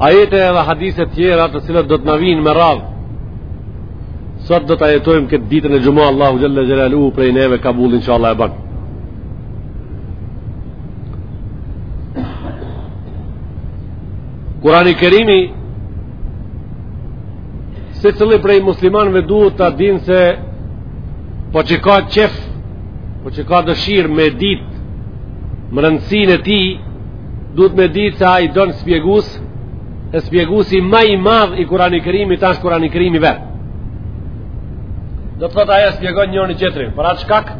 Ajete edhe hadise tjera të cilat do të na vijnë me radhë. Sot do ta jetojmë këtë ditën e xhuma Allahu Xhelle Xhelaluhu prej neve kabull inshallah e banë. Kurani Kerimi secilli prej muslimanve duhet ta dinë se po që ka qef po që ka dëshirë me dit mrendësinë e tij Duhet me ditë se ai don spjegus, e spjegusi ma i madh i Kurani Kerimit asht Kurani Kerimi vet. Do të thotë ai spjegon njëri tjetrin, për atë shkak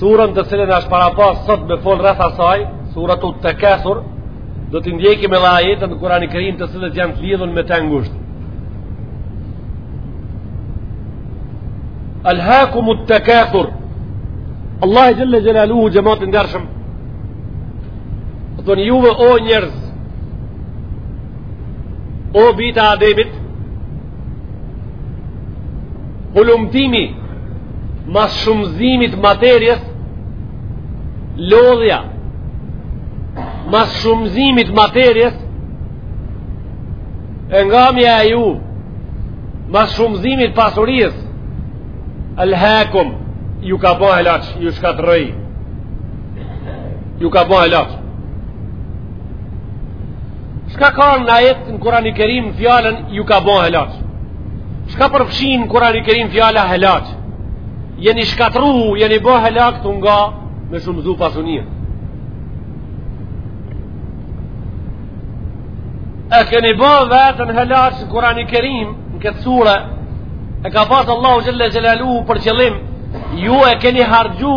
suren të cilën është parapa sot me fol rreth asaj, suretu Tekathur, do t'i ndjekim edhe ajetet në Kurani Kerim të cilat janë të lidhur me të ngushtë. Alhaakum at-takathur. Allahu Xhelle Xhelaluhu xhemat i ndershëm U thotë juve o njerëz O bijt e Ademit Hulumtimi Mas shumëzimit t'materies Lodhja Mas shumëzimit materies E ngamja e juj Mas shumëzimit pasurisë Alhekum Ju ka bo helaq Ju shkatërroi ju ka bo helaq shka ka në ajet në Kurani Kerim fjalën ju ka bo helaq shka përfshin në Kurani Kerim fjala helaq jeni shkatru jeni bo helaq tu nga me shumëzu pasuninë e keni bo veten helaq në Kurani Kerim në këtë sure e ka pasë Allahu Xhelle Xhelaluhu për qëllim ju e keni harxhu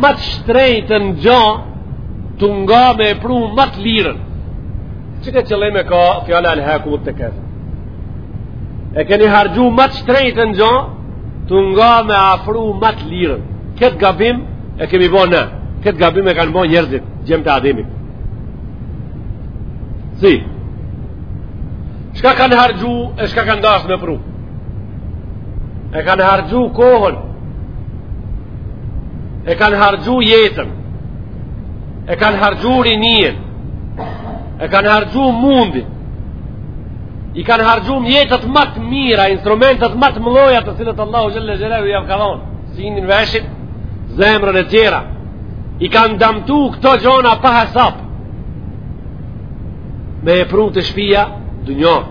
Ma të shtrejtën gjo tu nga me e pru ma të lirën. Qe ket qëllim e ka fjala alhekum tekathur. E keni harxhu ma të shtrejtën gjo tu nga me afru ma të lirën. Këtë gabim e kemi bo ne. Këtë gabim e kanë bo njerëzit, djemtë e Ademit. Si? Shka kanë harxhu e shka kanë dasht me pru? E kanë harxhu kohën e kanë harxhu jetën, e kanë harxhu rininë, e kanë harxhu mundin, i kanë harxhu mjetet ma të mira, instrumentet ma të mëdhaja të cilat Allahu Xhelle Xhelaluhu jau ka dhonë, synin, veshët, zemrën e tjera, i kanë damtu këto gjona pa hesap, me e pru te shpia dunjon.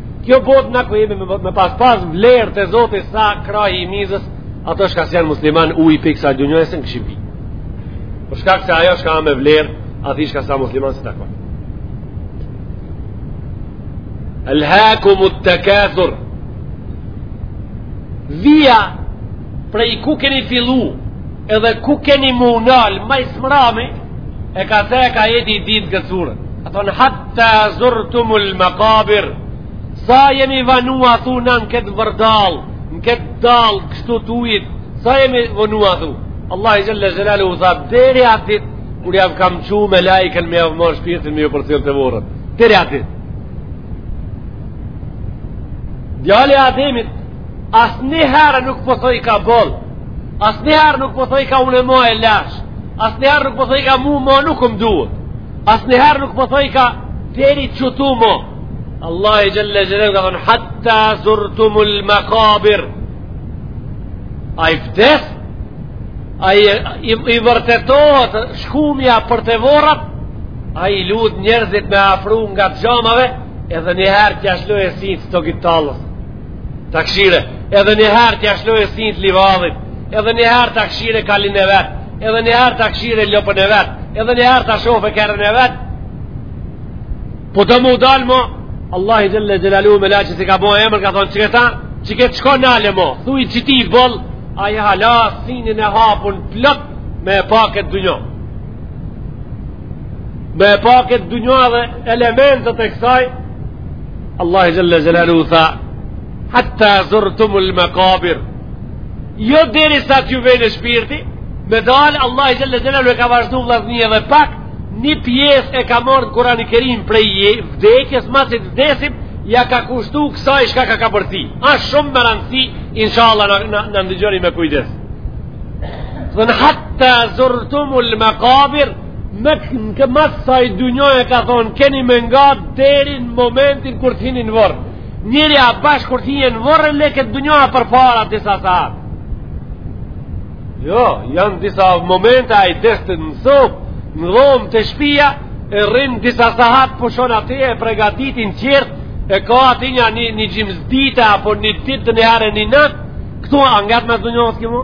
Kjo botë na ku jemi me pas pas vlerë te Zoti sa krahi i mizës, ato shka s'janë musliman ujë pi ksaj dunjaje s'un kishin pi. Për shkak se ajo shka a me vlerë, atij shka s'a musliman s'i takon. Elhakumut tekathur, vija prej ku keni fillu edhe ku keni m'u nal ma s'mrami e ka the e ka ajeti i dytë këtë suren ka thonë hatta zurtumul makabir sa jemi vanu a thu na në këtë vërdallë në këtë dallë kështu t'ujit sa jemi vanu a thu Allahu xhele xhelaluhu tha deri aty kur jav kam çu melaiken me jav marrë shpirtin me ju përcjellë te vorret deri aty djali i Ademit Asnjëherë nuk po thojka boll Asnjëherë nuk po thojka une ma e lashë Asnjëherë nuk po thojka mu ma nuk më duhet Asnjëherë nuk po thojka deri qëtu ma Allahu xhele xhelaluhu ka thonë Hatta zurtumul makabir Ai vdes Ai, i, i vërtetohet Shkumja për te vorret Ai lut njerëzit me afru ngat xhamave Edhe një herë t'ja lshoje synin të Ta kshyre, edhe një herë t'ja lshoje synin livadhit, edhe një herë ta kshyre kalin e vet, edhe një herë ta kshyre lopën e vet, edhe një herë ta shofe kerrin e vet, po do mu dalë mo, Allahu xhele xhelaluhu melaqes i ka bo emër, ka thonë qeta, që këtë shko nale mo, thuj qëti boll, ai hala synin e hapun plot me e pa ket dunja. Me e pa ket dunja dhe elementet e kësaj, Allahu xhele xhelaluhu tha Hatta zurtumul mekabir Jo derisa t'ju vjen shpirti Me dalë Allahu xhele xhelaluhu e ka vazhdu vllazni edhe pak Një pjesë e ka marrë në Kurani Kerim prej vdekjes masi t'vdesim Ja ka kushtu kësaj shka ka ka përtej A shumë me rëndësi Inshallah na ndëgjoni me kujdes Dhe në hatta zurtumul mekabir Në këtë mas ksaj dunjaje ka thonë, keni me nga deri n'momentin kur të hini në vorr. Njeri a bash kur të hin në vorr e le këtë dunja a përpara disa sahat. Jo, janë disa momente ai vdes te n'sobë, në dhomë te shpia, e rrin disa sahat pushon aty e pregatitin tjerët, e ka aty një, një, një gjymsë dite, apo një ditë të një herë e një natë, këtu a nget mas dunjasë s'kimu?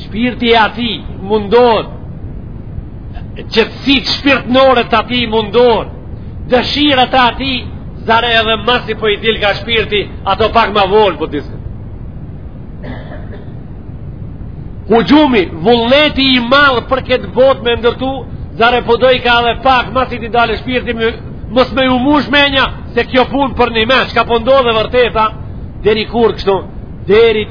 Shpirti e atij mundon, qetësitë shpirtnore të atij mundon, dëshirat e atij, zare edhe masi po i del ka shpirti, ato pak ma vonë po des. Hujumi, vullneti i madh për këtë botë me ndërtu, zare po dojë ka edhe pak masi t'i dalë shpirti mos me ju mush menja se kjo punë për njime çka po ndodh e vërteta deri kur kështu deri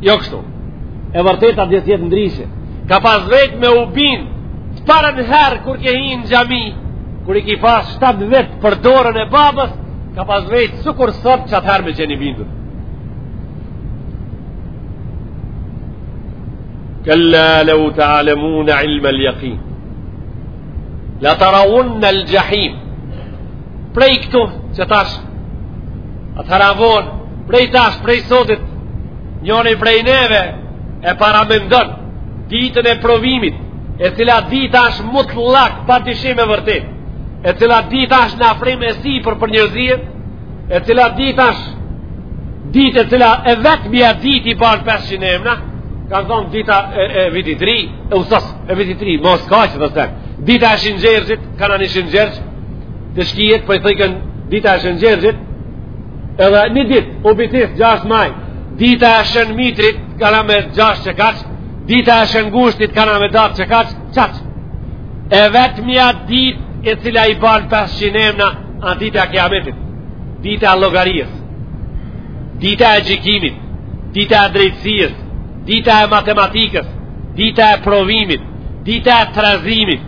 Jo kështu. E vërteta diç tjetër ndryshe. Ka pas vetë me u bind, të parën herë kur ke hi në xhami, kur i ki pas 7 vetë për dorën e babës, ka pas vetë sikur sot që atëherë me qenë i bindur. Kel-la leu tealemune ilmel jekin. Le teraunnel xhehim. prej këtu që tash atëhera vonë prej tash prej sotit njoni prej neve e paramendon ditën e provimit e cila dita është mutlak pa dyshim e vërtetë e cila dita është në afrim e sipër për njerëzien e cila dita është ditë e cila e vetmja ditë i ban 500 emna kanë thonë dita e, e vitit ri e u sos e vitit ri mos ka që tjetër sen dita e Shingjergjit kanë ana i Shingjergj Të shkijet po i thojken dita e shën Gjergjit, edhe një ditë, u bitis 6 maj, dita e shën Mitrit, kana me 6 që kaq, dita e shën Gushtit, kana me 7 që kaq, qaq. E vetmja ditë, e cila i ban 500 emna, a dita e kiametit, dita e llogaries, dita e gjykimit, dita e drejtësies, dita e matematikës, dita e provimit, dita e trazimit,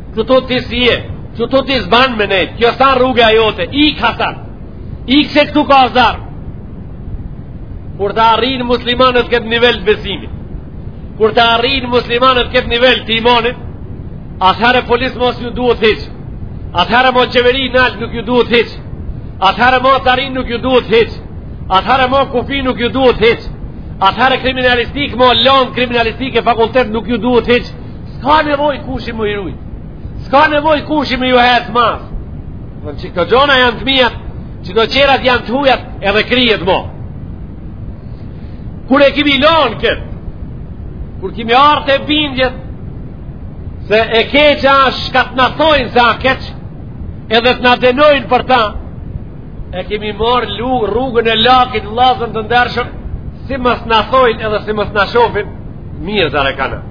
Që të të si e, që të s'ban me nejtë, kjo s'a rruga jote, ik Hasan, ik se këtu ka zjarr, kur ta arrijnë muslimanët këtë nivel të besimit, kur ta arrijnë muslimanët këtë nivel të imanit, atëherë polic mo s'ju duhet hiç, atëherë mo qeveri nalt nuk ju duhet hiç, atëherë mo të arrinë nuk ju duhet hiç, atëherë mo kufi nuk ju duhet hiç, atëherë kriminalistikë mo lonë kriminalistikë e fakultet nuk ju duhet hiç, S'ka nevojë kushi me i rujt S'ka nevojë kushi me ju hec mas që këto gjona janë të mijat Që këto tjerat janë të hujat Edhe u kry mo Kur e kimi lonë këtë Kur kimi ardh te bindjet Se e keqe a çka t'na thojnë Se a keq Edhe të na dënojnë për ta E kemi marrë rrugën e lakit Vllazën të ndershëm Si mos na thojnë edhe si mos na shofin Mirë zare kanë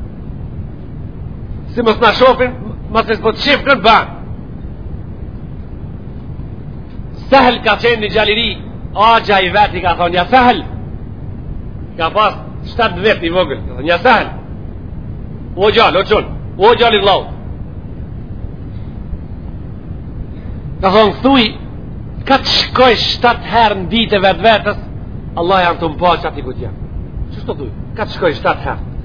si mos na shofin mos e sheh çka ban Sahl ka qenë një djal i ri Agja i veti ka thonë ja Sahl Ka pas 7 vjet i vogël ja Sahl O djal, o çun O djali i vllaut Ka thonë thuj Kah të shkojsh 7 herë në ditë vetvetes Allah je tu m'pa qaty ku jam Qështu thuj Kah të shkojsh 7 herë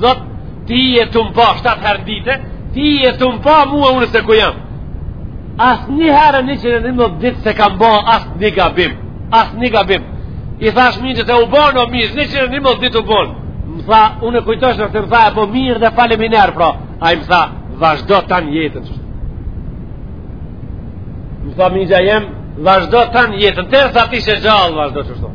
Zot, ti je tu m'pa, shtatë herë në ditë, ti je tu m'pa mua unë se ku jam. Asnjëherë njëqind e një ditë s'e kam ba asnjë gabim, asnjë gabim. I thash mixhës u bonë, o mixhë, njëqind e një ditë u bonë. Më tha, unë e kujtojsha do të më tha, e po mirë dhe faleminderit, pra. Ai më tha, vazhdo tanë jetën. Më tha, mixha jem, vazhdo tanë jetën. Derisa t'jesh gjallë, vazhdo qështu.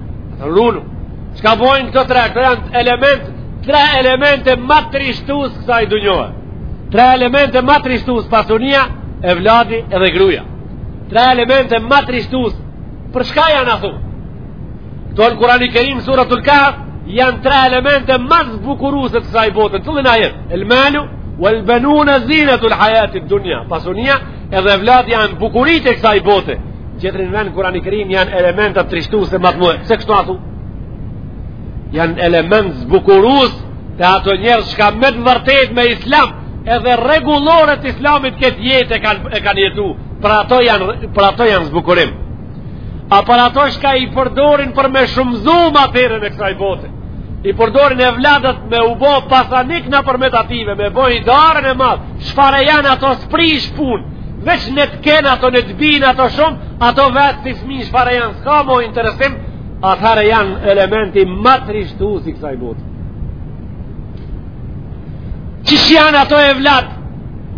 Runu, çka bojnë këto tre, këto janë element, tre elemente ma trishtus kësaj dunjaje. Tre elemente ma trishtus pasunia, evladi edhe gruja. Tre elemente ma trishtus, për shka janë ashtu? Këto në Kurani Kerim, suratul Kehf, janë tre elemente ma zbukuruse të kësaj bote, të dynjasë, el malu, wal banuna zinatul hayatid dunya pasunia edhe evlad janë bukuritë e kësaj bote tjetrin vend Kurani Kerim janë elementat trishtuse ma t'mdhej pse kështu aty janë element zbukurus te ato njerëz shka me të vërtet me islam edhe rregulloret e islamit këtë jetë e kanë e kanë jetu për ato janë për ato janë zbukurim a për ato shka i përdorin për me shumëzu materien e kësaj bote i përdorin evladët me u bo pasanik nëpërmjet atyne, me bo hidarën e madhë, shfare janë ato s'prish punë, veç le të kenë ato, le të bijnë ato shumë, ato vetë si fmi shfare janë, s'ka mo interesim, atëherë janë elementi ma trishtus i kësaj bote. Qysh janë ato evladë,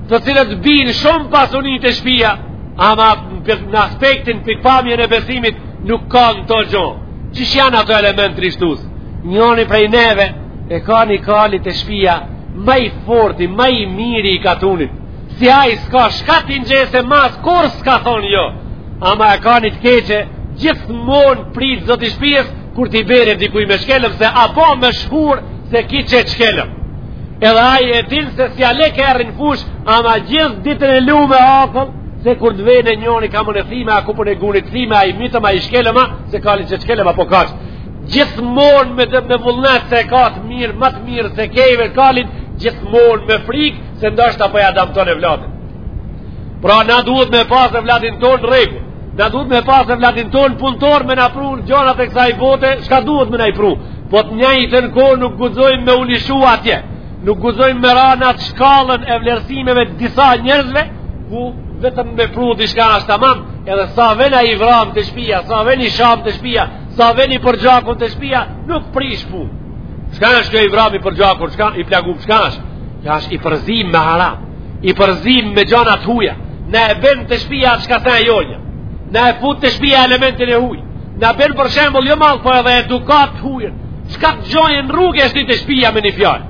të cilët bijnë shumë pasuni te shpia, ama në aspektin pikpamjën e besimit nuk kanë asgjo. Qysh janë ato element trishtus? Njoni prej neve e ka një kal te shpia ma i forti, ma i miri i katunit. Si ai s'ka shka t'i ngjes mas, kurrë s'ka thonë jo. Ama e ka një të keqe, gjithmonë prit zoti i shpies, kur t'i bjerë dikuj me shkelëm, se apo me shku se ky qet shkelëm. Edhe ai e din se si ai s'e ka kërrin në fush, ama gjithë ditën e lume akëm, se kur në vene njoni kamën e thime, a kupën e gunit thime, a i mitëm, a i shkelëm, a se kali qet shkelm, apo kaq. Gjithmonë me, me vullnet se ka të mirë, ma të mirë se krejtve kalin, gjithmonë me frikë se ndoshta po ja damton evladin. Pra na duhet me pasë evladin tonë rregull, na duhet me pasë evladin tonë punëtor me na pru gjonat e kësaj bote, shka duhet me na i pru, po të njëjtën kohë nuk guxojmë me u lishu atje, nuk guxojmë me ra n'at shkallën e vlerësimeve disa njerëzve, ku vetëm me pru diçka është tamam, edhe sa ven ai vram te shtëpia, sa ven i sham te shtëpia, sa ven i përgjakun te shtëpia, nuk prish punë. Çka është kjo i vram i përgjakun, çka i plagum, çka është? Ja është i përzim me haram, i përzim me gjona të huaja. Na e bjen te shtëpia çka s'a e jonja. Na e fut te shtëpia elementin e huaj. Na bjen për shembull jo mall, po edhe edukatë të huaj. Çka të gjojnë rrugë e shtin te shtëpia me një fjalë.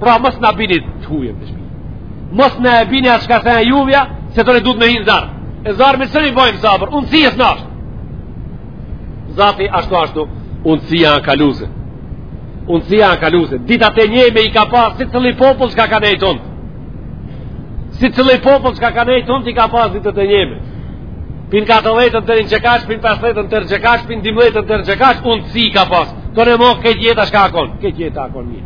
Pra mos na bini të hujën në shpi. Mos na e bini atë çka s'a e juvja, se do të duhet me hi n'zjarr. E zjarrmit s'i bëjmë sabër, unë si jesë nashtë. Zati ashtu ashtu, unë si janë kaluzë. Unë si janë kaluzë. Dita të një me i ka pa, secili popull që ka ka nejtë unë. Secili popull që ka ka nejtë unë, ti ka pa, si të të një me. Pin ka të lejtën të rinë që kash, pin pas lejtën të rinë që kash, pin dim lejtën të rinë që kash, unë si i ka pas. Të në mohë, këtë jetë ashtu ka kon, këtë jetë akon një.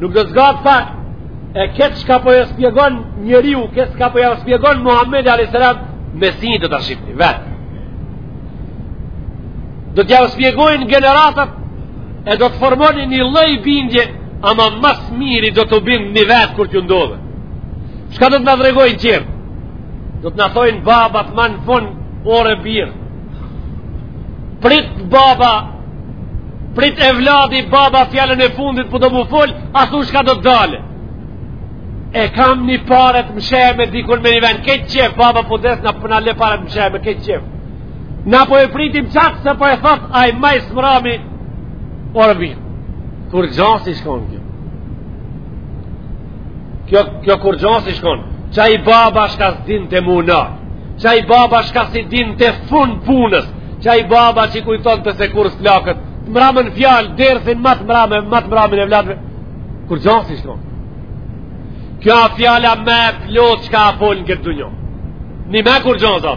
Nuk do zgatë pa e ketë shka po e spjegon njeriu, ketë shka po e spjegon Muhammed A.S. me sy do ta shihni vetë. Do t'jau spjegojnë gjeneratat e do të formoni një lloj bindje, ama ma s'miri do të bindni vetë kur t'ju ndodhë. Shka do të na tregojnë qërë? Do të na thojnë babat ma në fund ore bir. prit baba prit evladi baba fjalën e fundit po do me fol ashtu shka do të dalë e kam një paret mshehme dikun me një ven ke qef baba po des na përna po le paret mshehme ke qef na po e pritim qatë se po e thot ai ma s'mrami ore bir kurgja s'ish kon kjo Kjo, kjo kurgjo s'ish kon, qaj baba shka s'dinte m'u nal, qaj baba shka s'i dinte fun punës, qaj baba që i kujtonte se kurrë s'plaket, të mramën fjalë, dersin ma të mramë, ma të mramën evladëve, kurgjo s'ish kon. Kjo a fjala me plot që ka folë n'këtë dunjo. Një me kurgjo s'i,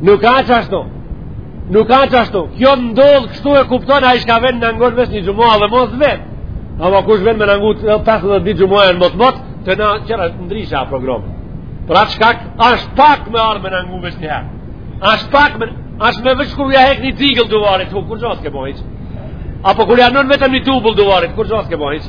Nuk a qashtu. Nuk a qashtu. Kjo ndodh kështu e kupton ai shka ven na ngon veç një xhuma dhe mos ven. Ama kush ven me na ngu 50 e dy xhuma në motmot, të na qëra ndryshe a program. Pra qikaq, ashtë pak me ardhë me na ngu veç një herë. Ashtë pak me, ashtë me veç kur ja hek një tigull duvarit, ku kurgja s'ke bo hiç. Apo kur ja vnon vetëm një tubull duvarit, kurgja s'ke bo hiç.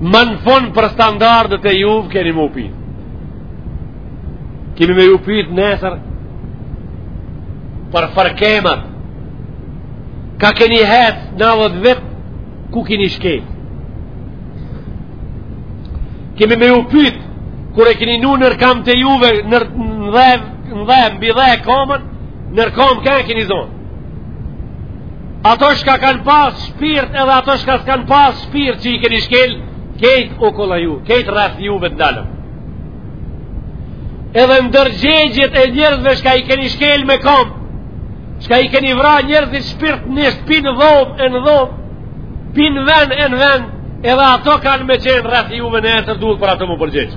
ma n'fund për standardet e juve kemi me ju pyt kemi me ju pyt nesër për ferkemat ka keni hec nandhet vjet ku keni shkel kemi me ju pyt kur e keni vnu nër kamë të juve nër dhe mbi dhe kamën nër kamë ka e keni zanë Ato shka kanë pas shpirt edhe ato shka s'kanë pas shpirt që i keni shkel, kejt okolla juve, kejt rreth juve t'ndalun. Edhe ndërgjegjet e njerëzve shka i keni shkel me kom, shka i keni vra njerëzit shpirtnisht pi n'dhomë e në dhomë, pi n'ven e në ven, edhe ato kanë me qenë rreth juve n'at ditë duhet për ato m'u përgjegj.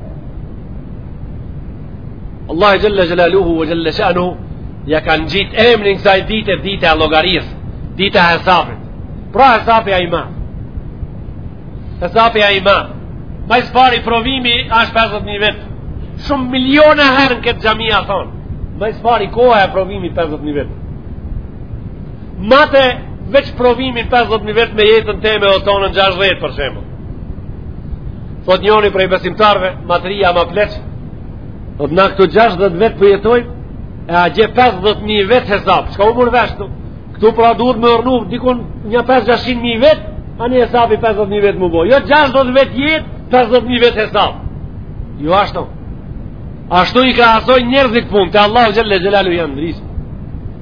Allahu xhel-le xhelaluhu ve xhel-le shanuhu ja ka ngjitë emrin kësaj dite dita e llogarisë dita e hesabit pra hesabi a ima hesabi a ima mas pari provimi ashtë 50.000 vjet shumë miliona herë n'këtë xhami e kam thonë mas pari koha e provimi 50.000 vjet mate veç provimin 50.000 vjet me jetën teme o tonën 60 për shembull Thot njoni prej besimtarve, ma t'ri a ma pleq, thot na këtu 60 vjet po jetojm, po e a xhi 50.000 vjet hesab, çka u marrë vesh ktu? Këtu po duhet me rrnu, dikun një 500.000 vjet, ani hesabi 50.000 vjet m'u bo. Jo 60 vjet jetë, 50.000 vjet hesab. Jo ashtu. Ashtu i krahasojn njerëzit, punët te Allahu xhel-le xhelaluhu janë ndryshe.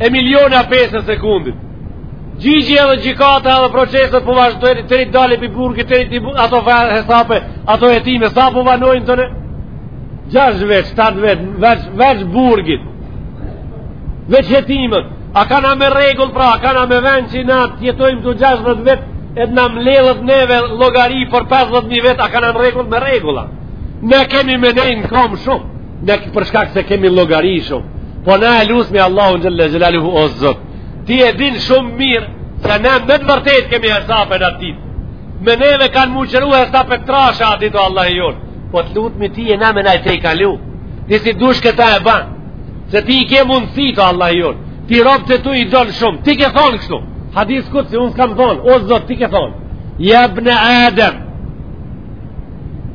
e milionta pjesë e sekondit. Gjyqi edhe gjykata edhe proceset po vazhdojn deri t'dalë prej burgit, deri t'burg, ato farë hesape, ato hetime, sa po vonojnë te ne? Gjashtë vjet, shtatë vjet, veç burgit, veç hetimet, a ka naj me rregull pra, a ka naj me vend që na të jetojmë gjashtëdhetë vjet, edhe na mledhet neve llogari për 50.000 vjet, a ka naj me rregull me rregulla. Ne kemi me nejt n'kam shumë, jo për shkak se kemi llogari shumë. Po na e lutmi Allahun xhel-le xhelaluhu o Zot. Ti e din shumë mirë se ne me të vërtetë kemi hesape atë ditë. Me neve kanë m'u qëru hesape t'trasha atë ditë Allah i jonë. Po të lutmi ti e na me na i tejkalu. Ti si dush ta e ban. Se ti i ke mundësitë Allah i jonë. Ti robtë e tu i don shumë. Ti ke thonë kështu. Hadis kudsi unë s'kam thonë. O Zot ti ke thonë. Ja ibn Adem.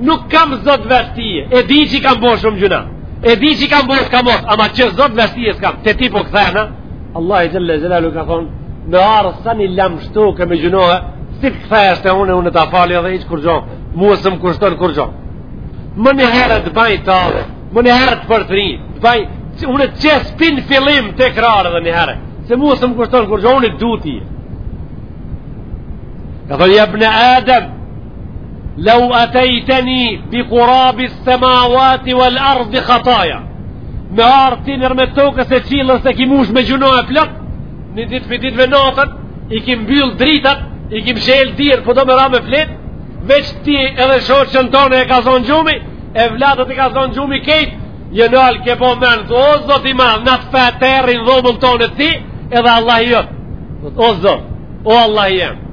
Nuk kam zot veç tije. E di që kam bërë shumë gjyna. E di që kam bërë çka mos, ama që zot veç tije s'kam. Te ti po kthena. Allahi xhele xhelalu ka thon, "Me ardh sa ni lam shtu ke me gjyna, si të kthehesh te unë, unë ta falë edhe hiç kurgjo. Mua s'm kushton kurgjo." Menjëherë të baj të ri, menjëherë të përtëri, të baj, që unë të qesë pi fillimit në krye edhe njëherë, se mua s'më kushton kurgjo unë të duti. Ka thënë, jebne Adem, Leu etejteni bi kurabis semawati wal ardi khataja Me ardh ti nërmje tokës e qillës e ki mush me gjyna e plot Një dit pi ditve natën I ki mbyllë dritat I ki mshelë dyrt po do me ra me flet Veç ti edhe shoqen tone e ka zonë gjumi E evladët e ka zonë gjumi kejt Je nalë ke po menon o zot im Nat të terrin në dhomën tone ti Edhe Allah i yt O zot O Allah i jëtë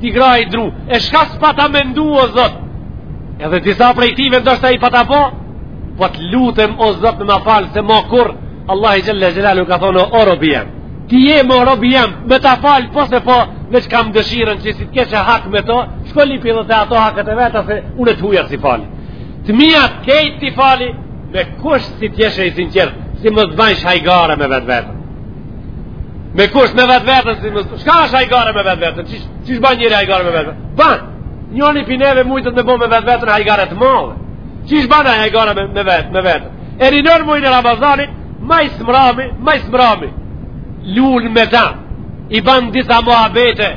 Ti grah i dru, e shka s'pata mendu o zot? Edhe disa prej tyne ndoshta i pata bo? Po të lutem o zot në ma falë se ma kur, Allahi xhele xhelalu ka thonë o robi jem. Ti je o robi jem, me ta falë po se po, veç kam dëshiren që si t'keshe hak me to, shko lipi edhe ti ato hakët e veta se unë të hujat s'i fali. Të mijat kejt t'i fali, me kusht si t'jeshe i sinqertë, si mos të bajsh hajgare me vetveten. Me kusht me vetveten si mo Shka është hajgare me vetveten Qysh, qysh ban njeri hajgare me vetveten Ban Njoni pi neve mujtet me bo me vetveten hajgare të madhe Qysh ban hajgare me, me vet me veten E ninon mujin e Ramazanit Ma i smrami Ma i smrami Lun me ta I ban disa muhabete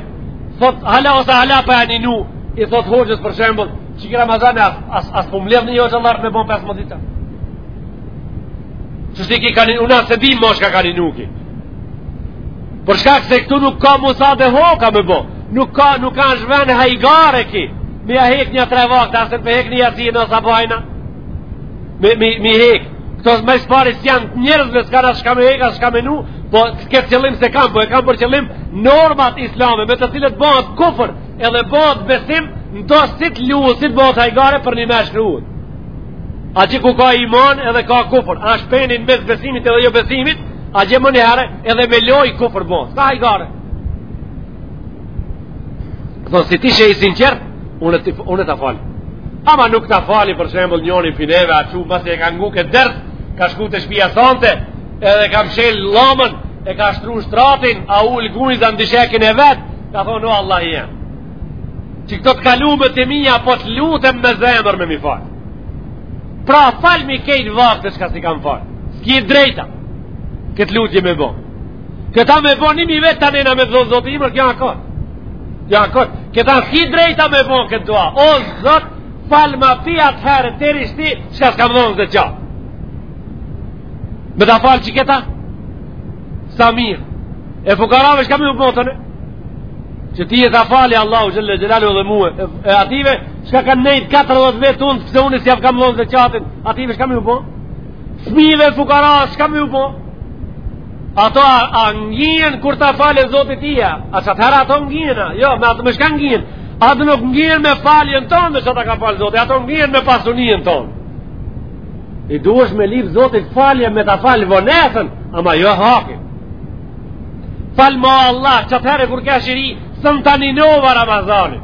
Thot hala ose hala pa e ninu I thot hoxhës për shembull Qeky Ramazani as, as, as po mledhen hoxhallarët me bo 15 ditë. Qysh e ki kanë, unë as e di ma shka kanë nuki. Për shkak se këtu nuk ka musade ajo ka me bo. Nuk ka, nuk ka ashtu venë hajgare ki. Mi ja hek nja tre vakët, ose të hek një jacin e sabahin. Mi, mi, mi hek. Këto së me shpari së janë të njerëzve, s'kanë shka me hek, as shka me vnu. Po, këtë qëllim s'e kam, po e kam për qëllim normat islame, me të cilat bëhet kufër. Edhe bëhet besim, n'to s'luhet, s' bëhet hajgare për ni me shkru. Aty ku ka iman edhe ka kufër, asht peni mes besimit edhe jo besimit, aty menjëherë edhe me lojë kufër bëhet. S'ka hajgare. Dhe si t'jesh i sinqertë, unë të, unë të falë. Ama nuk ta fali për shembull njoni pi neve, a që u e ka ngu këtë ders, ka shku të shpia sonte, edhe ka mshel llomen, e ka shtru shtratin, asht ul n'gunj në dyshekin e vetë, Ka thonë, o Allahi jem, qëto të kalume të mija, po të lutem me zemër me mi falë. Pra, falë mi krejt vaktet çka s'i kam falë. S'ki drejtë, këtë lutje me bo. Këta me bo, ni mijë vjet te nena me Zot, Zot i mirë, kjo e kotë. Kjo e kotë. Këta s'ki drejtë me bo këtë dua. O, Zot, falma ti atëherë, sërish ti, çka s'kam dhonë zeqat. Me ta falë që këta? sa mirë e fukarave çka me ju bo ton e që ti e ta fali Allahu xhele xhelaluhu dhe mue e atyve çka kanë nejtë 40 vjet unë pse unë s'jav kam dhonë zeqatin atyve çka me ju bo fmive fukara çka me ju bo ato a, a ngihen kur ta fale Zoti ty a që atëherë ato ngihen a jo me atë me çka ngihen ato nuk ngihen me faljen tonë me që ta ka falë Zoti ato ngihen me pasunien tonë E duhesh me lip Zotit falje me ta fal vonesën, ama jo hakin. Falma Allah, qatëherë kur kesh i ri, s'e ninova Ramazanin.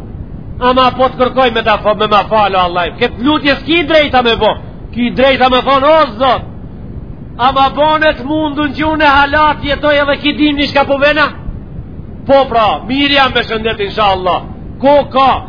Ama po të kërkoj me ta fal, me ma fal o Allah. Këtë lutje s'ki drejtë me bo, ki drejtë me thonë, o Zot, ma bone t'mundun që unë hala t' jetoj edhe ki dimni çka po vjen a? Po pra, mirë jam me shëndet, inshallah. Ko ka,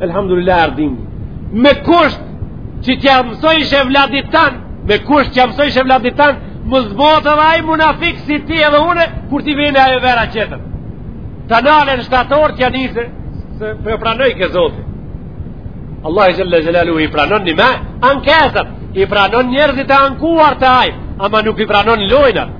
Elhamdulillah ardim Me kusht Që t'ja mësojsh evladit tan Me kusht që mësojsh evladit tan Mos bohet edhe aj munafik si ti edhe une Kur t'i vjen ajo vera qetër Ta nalen në shtator t'ja nise Se po pranojke Zoti Allahi xhele xhelaluhu i pranon nime ankesat I pranon njerëzit e ankuar te aj Ama nuk i pranon lojnat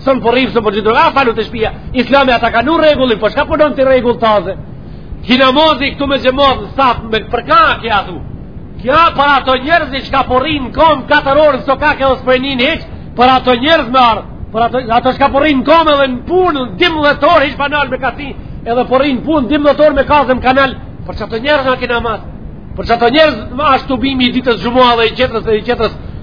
S'mun po rrish, s'mun po xhind, a falu te shpia, islami ata kanë rregullin, po çka po don ti rregull taze? Ki namazi këtu me xhemat në saf, me përkah ke atu? Ke për ato njerëz që ka po rrin në komë, katër orë, sa ka ke o s'po rrin hiç, për ato njerëz me ardh, për ato, ato që ka po rrin në komë edhe në punë, në dymdhet orë, hiç pa nalë me kasi, edhe po rrin në punë, dymdhet orë me kazëm kanal, për qato njerëz në ki namaz, për qato njerëz më ashtu hikmeti i ditës xhuma dhe i qetës dhe i qetës,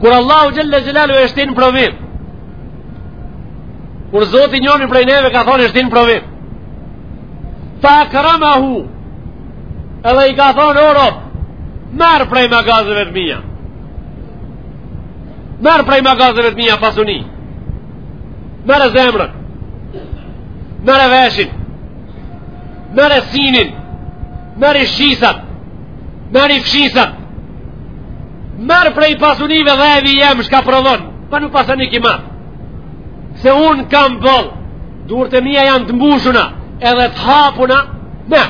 Kur Allahu Xhele Xhelaluhu e shtin n'provim, kur Zoti njonin prej neve ka thonë e shtin n'provim, fe ekremehu, edhe i ka thonë o rob, merr prej magazëve të mija, merr prej magazëve të mija pasuni, merre zemrën, merre veshin, merre synin, Merri shqisat Merri fshisat Merr prej pasunive dhe e vijem shka prodhon Pa po nuk pasën i ki marr Se unë kam boll Durt e mija janë të mbushuna Edhe të hapuna Me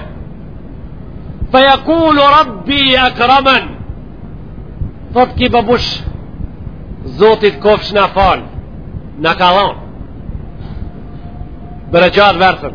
Fa jakulu rabbi ekramen Thot ky babush Zoti t'kofshna fal Na ka dhon bereqat vërtet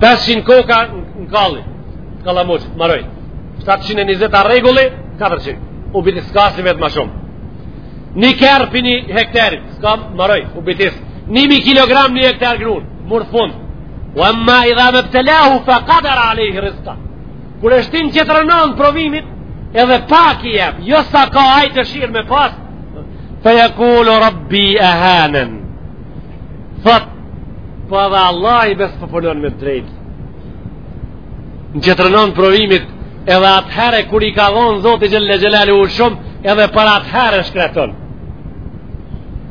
500 kokrra në kalli, të kallamoqit, maroj. 720 a rregulli, 400. U bitis, s'ka si vetë ma shumë. Një kerr për një hektarit, s'ka maroj, u bitis. Nimi kilogram një hektar grun, mori fund. Ue emma idha mebtelahu, fa kadera alejhi rizka. Kur e shtin qetër onën provimit, edhe pak i jep, jo sa ka aj dëshirë me pas, fa jakulu rabbi ehanen. Thot, Po edhe Allahi besa po punon me t'drejt. Në qetër onën provimit, edhe atëherë kur i ka dhonë Zoti xhel-le xhelaluhu shumë, edhe për atëherë e shkreton.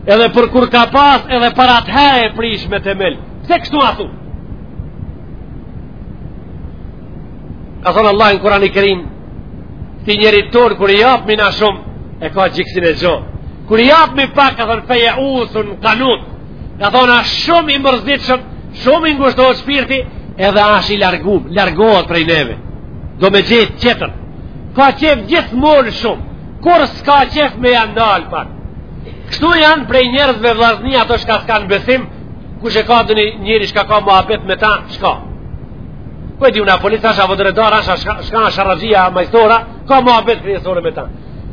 Edhe për kur ka pas, edhe për atëherë e prish me temel. Pse kështu a thu? Ka thonë Allah në Kurani Kerim, ti njerit tonë, kur i japmi na shumë, e ka gjiksin e gjonë. Kur i japmi pak, ka thonë fe jeusun kanut, Ka thonë ashtë shumë i mërzitshëm, shumë i ngushtohet shpirti, edhe ashtë i largum, largohet prej neve. Do me gjet qetër. Ka qef gjithmonë shumë, kur s'ka qef me ja dhanë pak. Kështu janë prej njerëzve vllazni ata shka s'kanë besim, ku që ka dhe njëri shka ka muhabet me ta, shka. Po e di un a polic a, asha vodredar, asha shka, shka asha rajia, majstor a, ka muhabet kryesore me ta.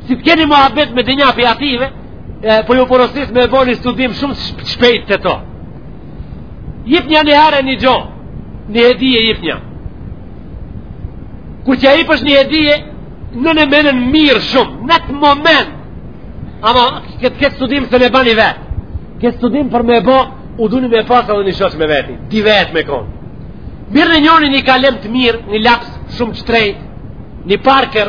Si të keni muhabet me dinja pjative, e, po ju porosis me bo një studim shumë shpejt te to jipnja një herë një gjo një hedije jipnja kur që ja jepsh një hedije në në menën mirë shumë n'at moment ama këtë këtë studim s'un e bani vetë këtë studim për me bo u duni me pasë edhe një shoq me veti dy vetë me konë Merrni njoni një kalem të mirë, një laps shumë t'shtrejt, një parker,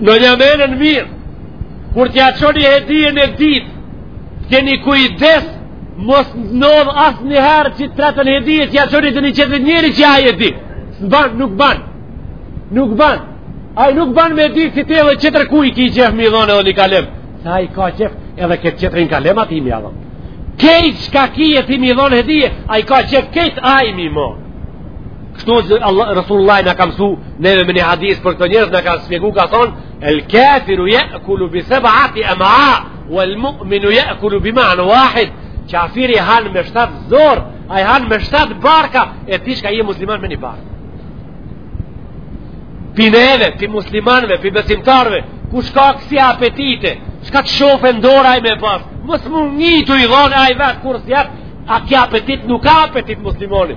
Në një menën mirë, kur t'ja qoni hedijen e dytë, keni kujdes, mos nëzë asnjëherë që të tretën hedijen, t'ja qoni te një qetër njeri që a e dit. S'ban, nuk ban, nuk ban. Ai nuk ban me dit se ti edhe qetërkuj ki qef mi dhon edhe një kalem. Se ai ka qef edhe këtë qetrin kalem ati me ia dhon. Krejt shka ki e ti mi dhon hedije, ai ka qef krejt ai mi mo. Kështu që Allah Resulullah na ka mësu neve me një hadis për këto njerëz na ka shpjeguar ka thon el kafiru yakulu bi sab'ati am'a wal mu'minu yakulu bi ma'n wahid kafiri han me shtat zorrë ai han me shtat barka e ti shka je musliman me një bark pi neve pi muslimanëve pi besimtarëve kush ka kësi apetite shka të shofe n'dorë ai me pas mos më ngitu i dhon ai vet kur sjat a ke apetit nuk ka apetit muslimani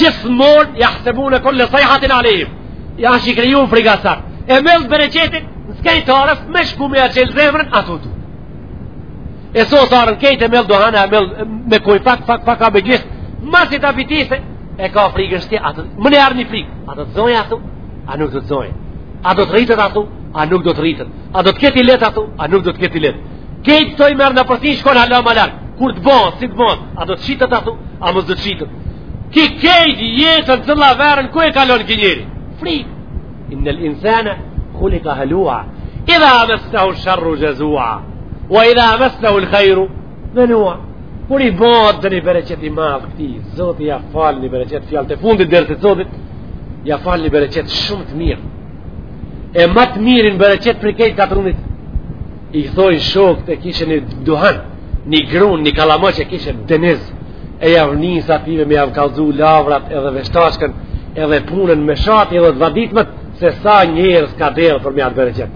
gjithmon jahsebune kulle sajhatin alejhim asht i kriju në frigasar e mjell bereqetin në skajtarës me shku me atë zemrën ato du e so sarën kejt e mjell duhan e mjell me kuj fak fak fak a beglist masi ta bitise e ka frigën shti a thu më ne ardh një frig a do të zonja a thu a nuk do të zonja a do të rritet a thu a nuk do të rritet a do të ket ilet a thu a nuk do të ket ilet Kejt këto i merr në po ti shkon hala më larg. Kur të bon, si të bon, a do të shitet a thu, a mos do të shitet. Ki kejt jetën të la verën, ku e kalon ki njeri? Frig. Innel insane, hulika halua. Idha messehu sharru xhezua. Wa idha messehul khajru, menua. Kur i bohet edhe një bereqet i madh këti, Zoti ja fal një bereqet fjalë të fundit dhe të Zotit, ja fal një bereqet shumë të mirë. E ma të mirin bereqet prej kejt katunit, i thoi shok kishe një duhan një grun, një kallamoq kishe deniz e jav nis atyve me jav kallzu lavrat edhe veshtashken edhe punën me shati edhe vaditmet se sa njerëz ka dalë për me atë bereqet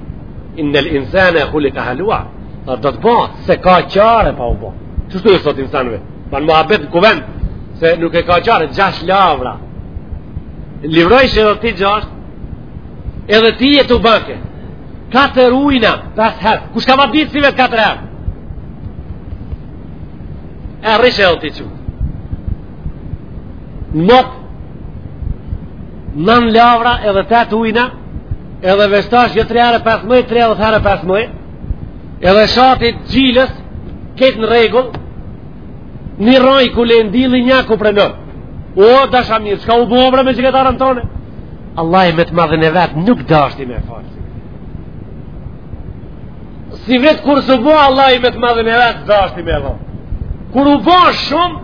innel insane hulika halua dhe do të bo s'e ka qare pa u bo qështu e sot insanëve pa në muhabet në kuvend se nuk e ka qare gjasht lavra livrojshe edhe ti gjashtë Edhe ti e të banke. Katër ujna, pes herë. Kush ka vadit sivjet katër herë? E rrishe e ti qëtë. Mot, nan lavra edhe tet ujna, edhe veshtash jo tre herë pas mëjë, tre edhe herë pas mëjë, edhe shatit gjilës, kejt në rregull, një rrajë ku le ndili një ku prenojë. O, dashamirë, qka u bo bre me qëkët arën tone? Allahi me të madhen e vet nuk dashti me falë. Sivjet kur s'u bo, Allahi me të madhen e vet dashti me falë. Kur u bo shumë,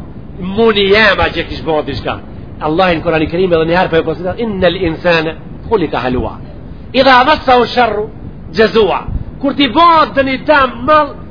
muni jem që kishe bo diçka. Allahi në Kurani Kerim edhe njëherë po e përsërit, innel insane, hulika halua. Idha messehu sherru, xhezua. Kur t'i bohet një tamë malë,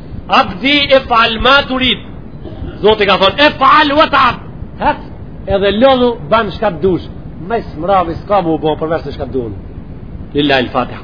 Abdi if'al ma turid Zoti ka thonë if'al wat'ab Hec edhe lodhu ban shka të dush Me së mrami s'ka mu bo përveç shka të dush Lillahil fatiha